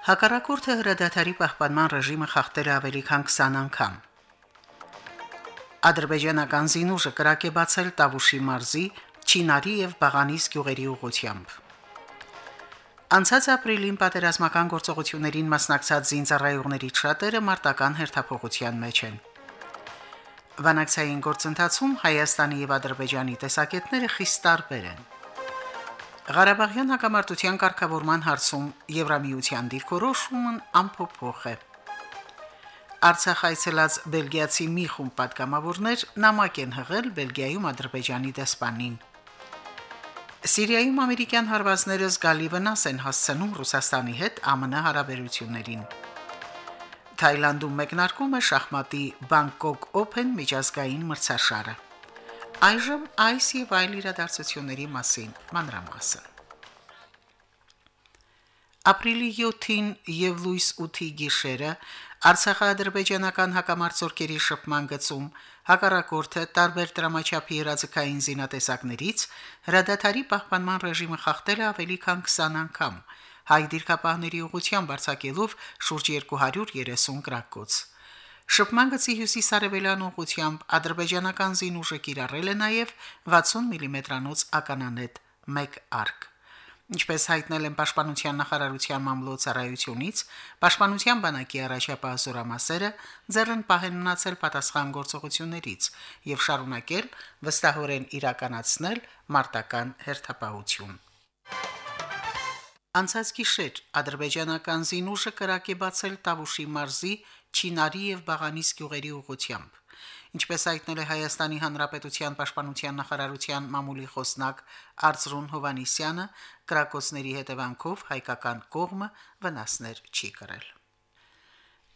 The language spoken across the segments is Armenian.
Հակառակորդը հրադադարի պահպանման ռեժիմը խախտել է ավելի քան 20 անգամ։ Ադրբեջանական զինուժը կրակ է բացել Տավուշի մարզի Չինարի եւ Բաղանիս գյուղերի ուղությամբ։ Անցած ապրիլին պատերազմական գործողություններին մասնակցած զինծառայողներից շատերը մարտական հերթափոխության մեջ են։ Վանաքսային գործընթացում Հայաստանի եւ Ադրբեջանի տեսակետները խիստ տարբեր են։ Ղարաբաղյան հակամարտության կարգավորման հարցում Եվրամիության դիրքորոշումն ամփոփող է։ Արցախ այցելած բելգիացի մի խումբ պատգամավորներ նամակ են հղել Բելգիայում Ադրբեջանի դեսպանին։ Սիրիայում ամերիկյան հարվածները զգալի վնաս են հասցնում Ռուսաստանի հետ ԱՄՆ հարաբերություններին։ Թայլանդում մեկնարկում է շախմատի Bangkok Open միջազգային մրցաշարը։ Այժմ այս եւ այլ իրադարձությունների մասին մանրամասն։ Ապրիլի 7-ին եւ լույս 8-ի գիշերը Արցախա-ադրբեջանական հակամարտությունների շփման գծում հակառակորդը տարբեր դրամաչափի հրաձգային զինատեսակներից հրադադարի պահպանման ռեժիմը խախտել ավելի քան 20 անգամ, հայ դիրքապահների ուղղությամբ արձակելով շուրջ 230 գրակոց։ Շփման գծի հյուսիսարևելյան ուղությամբ ադրբեջանական զինուժը կիրառել է նաև 60 մմ-անոց ականանետ 1 արկ։ Ինչպես հայտնել են Պաշտպանության նախարարության մամլոյցարայությունից, Պաշտպանության բանակի առաջապահ զորամասերը ձեռն պահեն մնացել պատասխան գործողություններից եւ շարունակել վստահորեն իրականացնել մարտական հերթապահություն։ Անցած գիշեր ադրբեջանական զինուժը կրակ է բացել Տավուշի մարզի Չինարի եւ Բաղանիս գյուղերի ուղությամբ։ Ինչպես հայտնել է Հայաստանի Հանրապետության Պաշտպանության նախարարության մամուլի խոսնակ Արծրուն Հովանիսյանը, կրակոցների հետևանքով հայկական կողմը վնասներ չի կրել։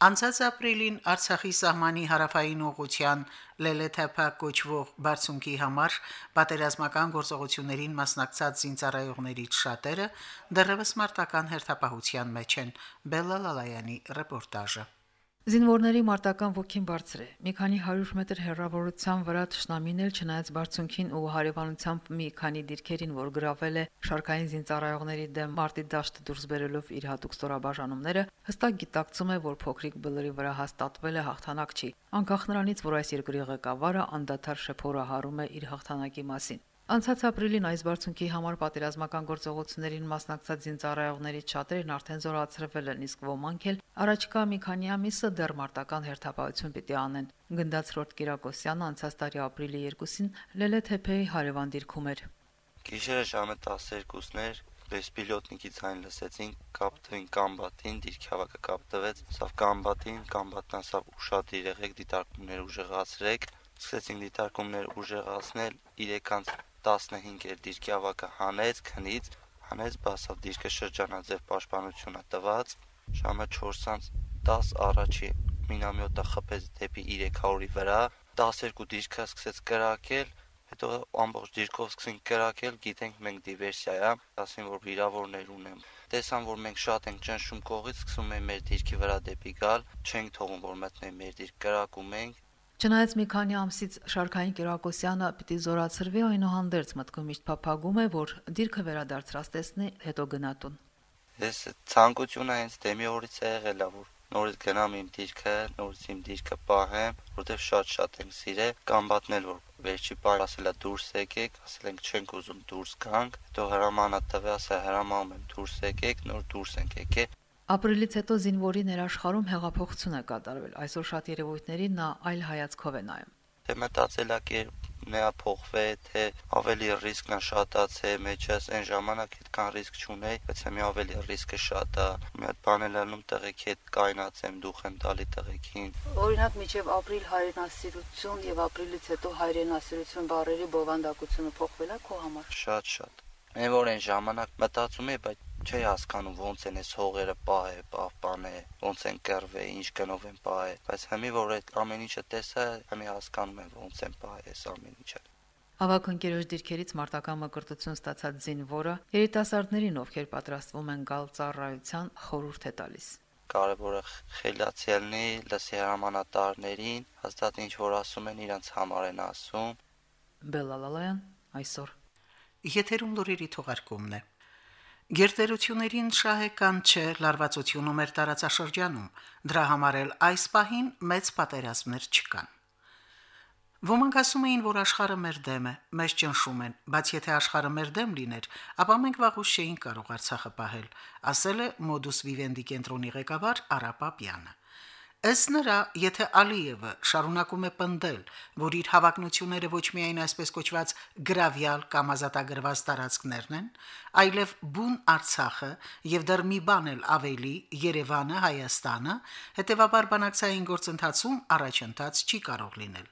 Անցած ապրիլին Արցախի սահմանի հարավային ուղության Լելեթափա կոչվող բարձունքի համար պատերազմական գործողություններին մասնակցած զինծառայողներից շատերը դեռևս մարտական հերթապահության մեջ են։ Բելլալալայանի ռեպորտաժը։ Զինվորների մարտական ոգին բարձր է։ Մի քանի 100 մետր հեռավորության վրա ճշնամին էլ չնայած բարձունքին ու հարևանությամբ մի քանի դիրքերին, որ գրավել է շարքային զինծառայողների դեմ մարտի դաշտ դուրս բերելով իր հատուկ ստորաբաժանումները, հստակ գիտակցում է, որ փոքրիկ բլրի վրա հաստատվել է հաղթանակ չի, անկախ նրանից, որ այս երկրի ղեկավարը անդադար շփորահարում է իր հաղթանակի մասին։ Անցած ապրիլին այս բարձունքի համար պատերազմական գործողություններին մասնակցած զինծառայողներից շատերն արդեն զորացրվել են, իսկ ոմանք էլ առաջկա մի քանի ամիսը դեռ մարտական հերթապահություն պիտի անեն։ Գնդաց Ռոտ Կիրակոսյանը անցած տարի ապրիլի 2-ին Լելեթեփեի հարևան դիրքում էր։ Գիշերը ժամը 12-ներ Բեսպիլոտնիկի ցայն լսեցին, կապտվին կամբատին, դիրքավակը կապտվեց, սավ կամբատին, կամբատնա սավ ուշադիր եղեք, դիտարկումներ ուժեղացրեք, սկսեցին դիտարկումներ ուժեղացնել, 3-ից 15 էր դիրքի ավակը հանեց, քնից, հանեց, բասավ դիրքը շրջանաձև պաշտպանությունը տված, ժամը 4-ից 10 առաջի մինամյոտը խփեց դեպի 300-ի վրա, 12 դիրքը սկսեց կրակել, հետո ամբողջ դիրքով սկսին կրակել, գիտենք մենք դիվերսիա է, ասին որ վիրավորներ ունեմ։ Տեսան որ մենք շատ ենք ճնշում կողից, սկսում են մեր դիրքի վրա դեպի գալ, չենք թողում որ մտնեն մեր դիրք, կրակում ենք, Չնայած մի քանի ամսից Շարքային Կիրակոսյանը պիտի զորացրվի, այնուհանդերձ մտքում միշտ փափագում է, որ դիրքը վերադարձրած տեսնի, հետո գնատուն։ Ես ցանկությունը հենց դեմի օրից է եղել, որ նորից գնամ իմ դիրքը, նորից իմ դիրքը պահեմ, որտեվ շատ-շատ ենք սիրել, կամբատնել որ վերջի բար ասելա դուրս եկեք, ասել ենք չենք ուզում դուրս գանք, հետո հրամանա տվե, ասա հրամանում եմ դուրս եկեք, նոր դուրս ենք եկել Ապրիլից հետո զինվորի ներաշխարում հեղափոխություն է կատարվել։ Այսօր շատ երևույթների նա այլ հայացքով է նայում։ Թե մտածելակերպն է փոխվե, թե ավելի ռիսկն է շատացե, մեջս այն ժամանակ այդքան ռիսկ չունեի, բայց հիմա ավելի ռիսկը շատ է։ Մի հատ բան էլ անում տեղեքի հետ կայնացեմ, դուխ եմ տալի տեղեքին։ Օրինակ միջև ապրիլ հայրենասիրություն եւ ապրիլից հետո հայրենասիրություն բառերի բովանդակությունը փոխվել է քո համար։ Շատ շատ։ Մեն որ այն ժամանակ մտածում էի, բայց Չի հասկանում ոնց են այս հողերը պահե, պահպանե, ոնց են կռվե, ինչ գնով են պահե, բայց հիմի որ այդ ամեն ինչը տեսա, հիմի հասկանում եմ ոնց են պահե այս ամեն ինչը։ Ավակ ընկերոջ դիրքերից մարտական մկրտություն ստացած զինվորը երիտասարդներին, ովքեր պատրաստվում են գալ ծառայության, խորհուրդ է տալիս։ Կարևորը խելացիելնի լսի հրամանատարներին, հաստատ ինչ որ ասում են իրանց համար են ասում, Բելալալայան այսօր Եթերում լուրերի թողարկումն է։ Գերտերություններին շահեկան չէ լարվածությունում էր տարածաշրջանում, դրա համար էլ այս պահին մեծ պատերազմներ չկան։ Ոմանք ասում էին, որ աշխարհը մեր դեմ է, մեզ ճնշում են, բայց եթե աշխարհը մեր դեմ լիներ, ապա մենք վաղուց չէինք կարող Արցախը պահել, ասել է Modus Vivendi կենտրոնի ղեկավար Արապապյանը։ Ըստ նրա, եթե Ալիևը շարունակում է պնդել, որ իր հավակնությունները ոչ միայն այսպես կոչված գրավյալ կամ ազատագրված տարածքներն են, այլև բուն Արցախը եւ դեռ մի բան էլ ավելի Երևանը, Հայաստանը, հետեւաբար բանակցային գործընթացում առաջընթաց չի կարող լինել։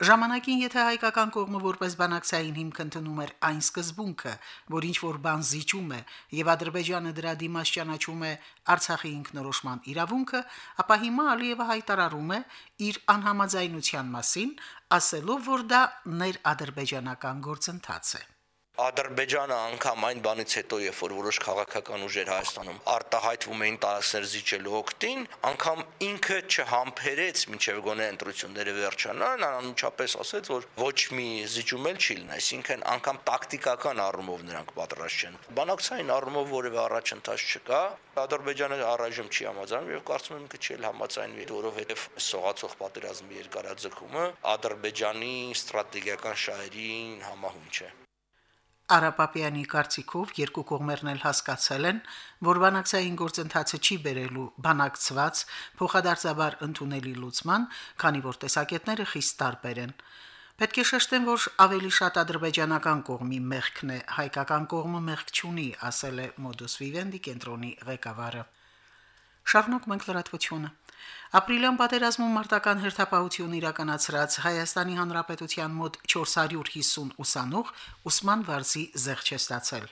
Ժամանակին եթե հայկական կողմը որպես բանակցային հիմք ընդունում էր այն սկզբունքը, որ ինչ որ բան զիջում է եւ Ադրբեջանը դրա դիմաց ճանաչում է Արցախի ինքնորոշման իրավունքը, ապա հիմա Ալիևը հայտարարում է իր անհամաձայնության մասին, ասելով, որ դա ներ-ադրբեջանական գործընթաց է։ Ադրբեջանը անգամ այն բանից հետո, երբ որ որոշ քաղաքական ուժեր Հայաստանում արտահայտվում էին տարածքներ զիջելու օկտին, անգամ ինքը չհամբերեց մինչև գոնե ընտրությունները վերջանան, անմիջապես ասեց, որ ոչ մի զիջում էլ չի լինի, այսինքն անգամ տակտիկական առումով նրանք պատրաստ չեն։ Բանակցային առումով որևէ առաջընթաց չկա, Ադրբեջանը առայժմ չի համաձայնում եւ կարծում եմ ինքը չի համաձայնվի, որովհետեւ սողացող պատերազմի երկարաձգումը Ադրբեջանի ստրատեգիական շահերին համահունչ է։ Արապապյանի կարծիքով երկու կողմերն էլ հասկացել են, որ բանակցային գործընթացը չի բերելու բանակցված փոխադարձաբար ընդունելի լուծման, քանի որ տեսակետները խիստ տարբեր են։ Պետք է շեշտեմ, որ ավելի շատ ադրբեջանական կողմի մեղքն է, հայկական կողմը մեղք չունի, ասել է Modus Vivendi կենտրոնի ղեկավարը։ Շարունակում ենք լրատվությունը։ Ապրիլյան պատերազմում մարտական հերթապահություն իրականացրած Հայաստանի Հանրապետության մոտ 450 ուսանող ուսման վարձի զեղչ է ստացել։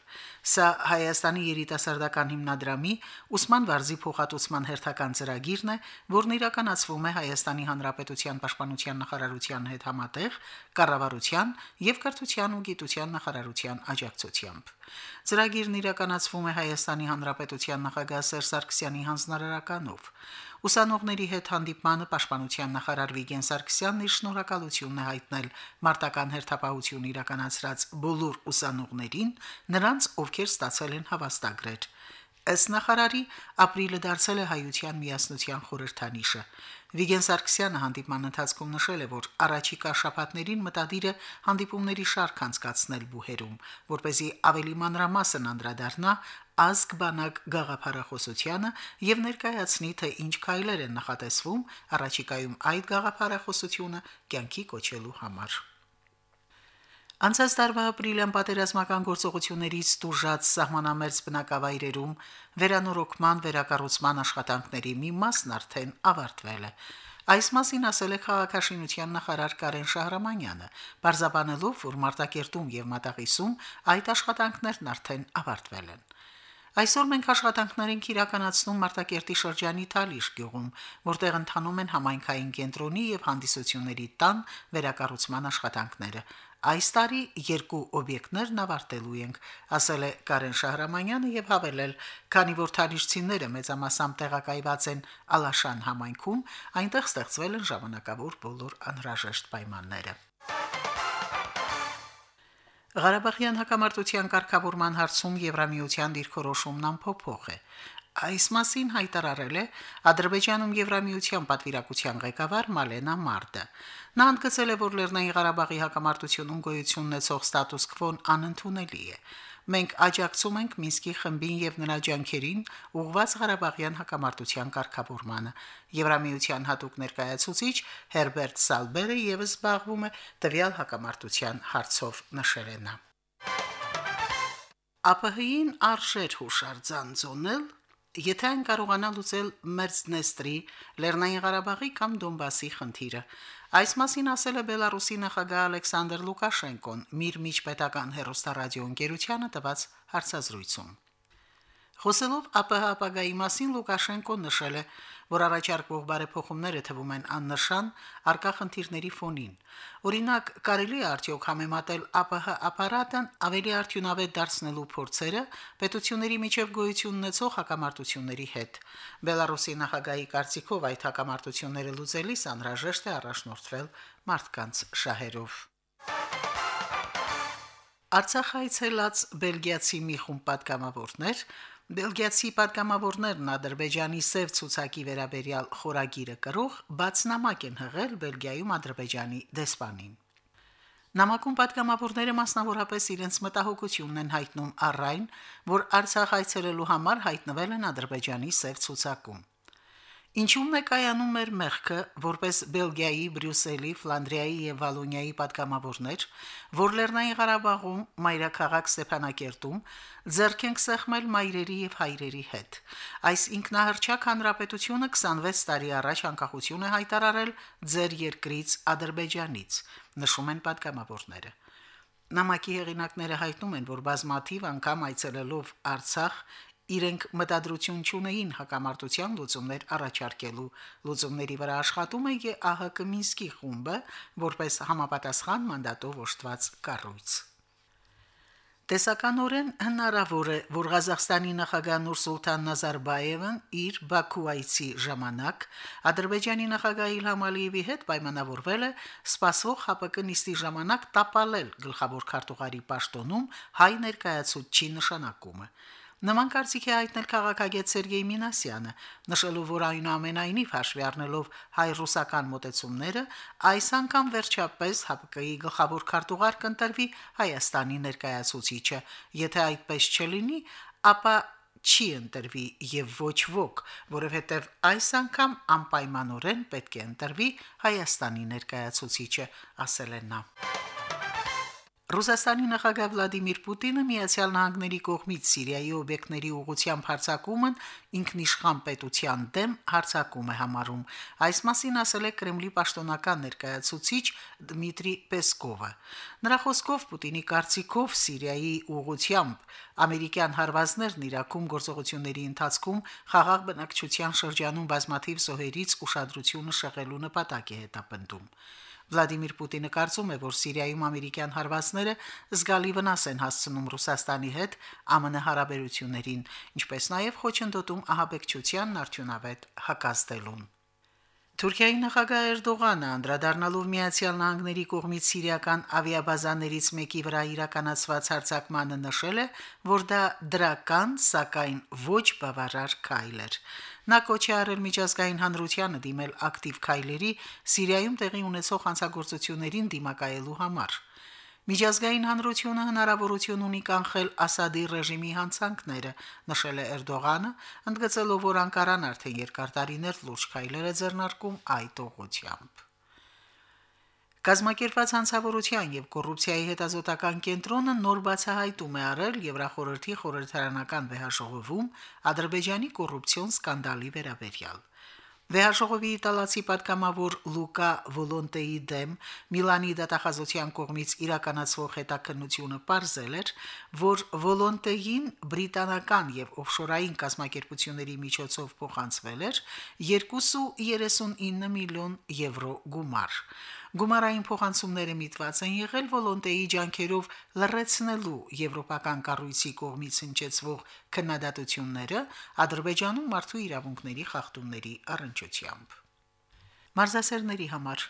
Սա Հայաստանի երիտասարդական հիմնադրամի ուսման վարձի փոխհատուցման հերթական ծրագիրն է, որն իրականացվում է Հայաստանի Հանրապետության Պաշտպանության նախարարության հետ համատեղ կառավարության եւ կրթության ու գիտության նախարարության աջակցությամբ։ Ծրագիրն իրականացվում է Հայաստանի Հանրապետության նախագահ Սերժ Սարգսյանի հանձնարարականով։ Ուսանողների հետ հանդիպմանը Պաշտպանության նախարար Վիգեն Սարգսյանն իր շնորհակալությունն է հայտնել մարտական հերթապահություն իրականացրած բոլոր ուսանողներին, նրանց, ովքեր ստացել են հավաստագրեր։ Ըստ նախարարի, ապրիլը դարձել է հայության միասնության խորհրդանիշը։ Վիգեն Սարգսյանը հանդիպման ընթացքում նշել է, որ առաջիկա շաբաթներին մտադիր է հանդիպումների շարք անցկացնել բուհերում, որ เป զի ավելի մանրամասն անդրադառնա ազգ բանակ գաղափարախոսությանը եւ ներկայացնի թե ինչ քայլեր են նախատեսվում առաջիկայում այդ գաղափարախոսությունը կյանքի կոչելու համար։ Անցած տարվա ապրիլյան պատերազմական գործողություններից ստուժած սահմանամերձ բնակավայրերում վերանորոգման վերակառուցման աշխատանքների մի մասն արդեն ավարտվել է։ Այս մասին ասել է քաղաքաշինության նախարար Կարեն Շահրամանյանը, բարձաբանելով, որ Մարտակերտում եւ Մատաղիսում այդ աշխատանքներն արդեն ավարտվել են։ Այսօր մենք աշխատանքներ ենք իրականացնում Մարտակերտի շրջանի Թալիշ գյուղում, որտեղ ընթանում են համայնքային կենտրոնի եւ հանդիսությունների տան վերակառուցման աշխատանքները։ Այս տարի երկու օբյեկտներն ավարտելու ենք, ասել է Կարեն Շահրամանյանը եւ հավելել, քանի որ թալիշցիները մեծամասամբ տեղակայված են Ալաշան համայնքում, այնտեղ ստեղծվել են ժամանակավոր բոլոր անհրաժեշտ պայմանները։ Ղարաբաղյան հակամարտության կարգավորման հարցում Եվրամիության դիրքորոշումն ամփոփող է։ Այս մասին հայտարարել է Ադրբեջանում Եվրամիության պատվիրակության ղեկավար Մալենա Մարդը։ Նա ընդգծել է, որ Լեռնային Ղարաբաղի հակամարտությունում գոյություն ունեցող ստատուս քվոն անընդունելի է։ Մենք աջակցում ենք Մինսկի խմբին եւ նրա ջանքերին ուղղված Ղարաբաղյան հակամարտության կարգավորմանը։ Եվրամիության հատուկ ներկայացուցիչ Հերբերտ Սալբերը եւս զբաղվում է տվյալ հակամարտության հարցով նշել է նա։ ԱՊՀ-ին արժեր հուշարձան ծոնել Եթե այն կարողանա լուծել Մերձնեստրի, Լեռնային Ղարաբաղի կամ Դոնբասի խնդիրը, այս մասին ասել է Բելարուսի նախագահ Ալեքսանդր Լուկաշենկոն՝ Միր միջպետական հերոստարադիո ընկերությանը տված հարցազրույցում։ Խոսելով ԱՊՀ ապագայի մասին Լուկաշենկոն նշել է, որ առաջարկվող բարեփոխումները թվում են աննշան արկա խնդիրների ֆոնին։ Օրինակ, կարելի է արդյոք համեմատել ԱՊՀ ապարատն ավելի արդյունավետ դարձնելու փորձերը պետությունների միջև գոյություն ունեցող հակամարտությունների հետ։ Բելարուսի նախագահի կարծիքով այդ հակամարտությունները լուծելիս անհրաժեշտ է առաջնորդվել մարդկանց շահերով։ Արցախ այցելած բելգիացի մի խումբ պատգամավորներ Բելգիացի պատգամավորներն Ադրբեջանի սև ցուցակի վերաբերյալ խորագիրը կրող բացնամակ են հղել Բելգիայում Ադրբեջանի դեսպանին։ Նամակում պատգամավորները մասնավորապես իրենց մտահոգությունն են հայտնում առայն, որ Արցախ այցելելու համար հայտնվել են Ադրբեջանի սև ցուցակում։ Ինչու՞մն է կայանում մեր մեղքը, որպես Բելգիայի, Բրյուսելի, Ֆլանդրիայի եւ Վալոնիայի պատգամավորներ, որ Լեռնային Ղարաբաղում, Մայրաքաղաք Ստեփանակերտում ձեռք ենք սեղմել մայրերի եւ հայրերի հետ։ Այս ինքնահռչակ հանրապետությունը 26 տարի առաջ անկախություն է հայտարարել ձեր երկրից Ադրբեջանից, նշում են պատգամավորները։ Նամակի հեղինակները հայտնում են, որ բազմաթիվ անգամ այցելելով Արցախ իրենք մտադրություն չունեին հակամարտության լուծումներ առաջարկելու։ Լուծումների վրա աշխատում է ԵԱՀԿ Մինսկի խումբը, որպես համապատասխան մանդատով օժտված կառույց։ Տեսականորեն հնարավոր է, որ Ղազախստանի նախագահ Նուրսուլտան Նազարբաևն իր Բաքու այցի ժամանակ Ադրբեջանի նախագահ Իլհամ Ալիևի հետ պայմանավորվել է սպասվող ՀԱՊԿ նիստի ժամանակ տապալել գլխավոր քարտուղարի պաշտոնում հայ ներկայացուցչի նշանակումը։ Նման կարծիք է հայտնել քաղաքագետ Սերգեյ Մինասյանը, նշելով, որ այնուամենայնիվ հաշվի առնելով հայ-ռուսական մոտեցումները, այս անգամ վերջապես ՀԱՊԿ-ի գլխավոր քարտուղար կընտրվի Հայաստանի ներկայացուցիչը։ Եթե այդպես չլինի, ապա չի ընտրվի եւ ոչ ոք, որովհետեւ այս անգամ անպայմանորեն պետք է ընտրվի Հայաստանի ներկայացուցիչը, ասել է նա. Ռուսաստանի նախագահ Վլադիմիր Պուտինը Միացյալ Նահանգների կողմից Սիրիայի օբյեկտների ուղղությամբ հարձակումն ինքնիշխան պետության դեմ հարձակում է համարում։ Այս մասին ասել է Կրեմլի պաշտոնական ներկայացուցիչ Դմիտրի Պեսկովը։ Նրա խոսքով Պուտինի կարծիքով Սիրիայի ուղղությամբ ամերիկյան հարվածներն Իրաքում գործողությունների ընթացքում խաղաղ բնակչության շրջանում բազմաթիվ զոհերից ուշադրությունը շեղելու նպատակ է հետապնդում։ Վլադիմիր Պուտինը կարծում է, որ Սիրիայում ամերիկյան հարվածները զգալի վնաս են հասցնում Ռուսաստանի հետ ԱՄՆ հարաբերություններին, ինչպես նաև խոչընդոտում ահաբեկչությանն արդյունավետ հակազդելուն։ Թուրքիայի նախագահ Էրդողանը անդրադառնալով Միացյալ Նահանգների կողմից սիրիական ավիաբազաներից մեկի վրա իրականացված հարձակմանը նշել է, որ դա դրական, սակայն ոչ բավարար քայլ էր։ Նա կոչ է արել միջազգային հանրությանը դիմել ակտիվ քայլերի Սիրիայում տեղի ունեցող հանցագործություններին դիմակայելու համար։ Միջազգային հանրությունը հնարավորություն ունի կանխել Ասադի ռեժիմի հանցանքները, նշել է Էրդողանը, ընդգծելով, որ Անկարան արդեն երկար տարիներ լուրջ քայլեր է ձեռնարկում այդ ուղղությամբ։ Կազմակերպված հանցավորության եւ կոռուպցիայի հետազոտական կենտրոնը նոր բացահայտում է արել Եվրախորհրդի խորհրդարանական վեհաժողովում Ադրբեջանի կոռուպցիոն սկանդալի վերաբերյալ։ Վեհաժողովի իտալացի պատգամավոր Լուկա Վոլոնտեի դեմ Միլանի դատախազության կողմից իրականացվող հետաքննությունը ողրզել էր, որ Վոլոնտեին բրիտանական եւ օֆշորային կազմակերպությունների միջոցով փոխանցվել էր 2.39 միլիոն եվրո գումար։ Գումարային փոխանցումները միտված են եղել վոլոնտեի ջանքերով լրացնելու եվրոպական կառույցի կողմից հնչեցվող քննադատությունները Ադրբեջանում մարդու իրավունքների խախտումների առնչությամբ։ Մարզասերների համար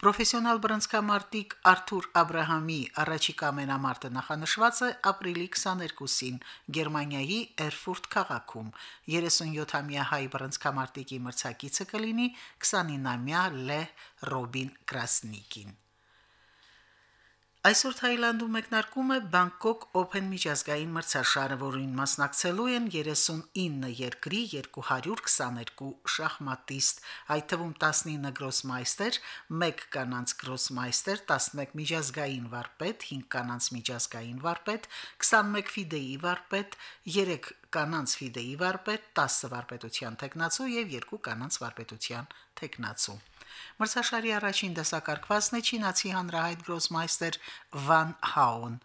Պրոֆեսիոնալ բռնցքամարտիկ Արթուր Աբ รา համի առաջիկա մենամարտը նախանշված է ապրիլի 22-ին Գերմանիայի Էրֆուրտ քաղաքում։ 37-ամյա հայ բռնցքամարտիկի մրցակիցը կլինի 29-ամյա Լե Ռոբին Կրասնիկին։ Այսօր Թայլանդում մեկնարկում է Bangkok Open միջազգային մրցաշարը, որին մասնակցելու են 39 երկրի 222 շախմատիստ, այդ թվում 19 գրոսմայստեր, 1 կանանց գրոսմայստեր, 11 միջազգային վարպետ, 5 կանանց միջազգային վարպետ, 21 ֆիդեի վարպետ, 3 կանանց ֆիդեի վարպետ, 10 վարպետության տեխնացու եւ 2 կանանց վարպետության տեխնացու։ Մրցաշարի առաջին դասակարգվածն է չինացի հանրահայտ գրոսմայստեր Վան Հաուն։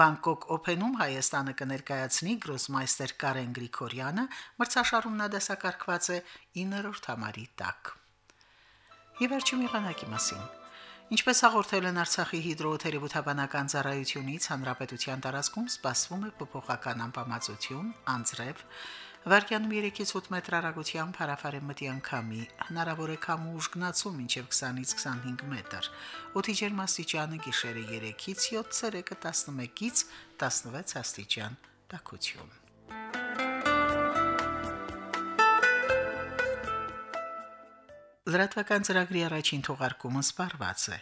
Բանգկոկ Օփենում Հայաստանը կներկայացնի գրոսմայստեր Կարեն Գրիգորյանը, մրցաշարում նա դասակարգված է 9-րդ համարի տակ։ Եվ վերջում եղանակի մասին։ Ինչպես հաղորդել են Արցախի հիդրոթերապևտաբանական ծառայությունից, հանրապետության տարածքում սպասվում է փոփոխական անբավարարություն, անձրև, վարկյանում 3-ից 8 մետր հեռագությամբ հարավարի մտի անկամի, հնարավոր է քամու ուժգնացում մինչև 20-ից 25 մետր։ Օդի ջերմաստիճանը գիշերը 3-ից 7, ցերեկը 11-ից 16 աստիճան։ Տակություն։ Լրատվական ծրագրի առաջին թողարկումը սպառված է։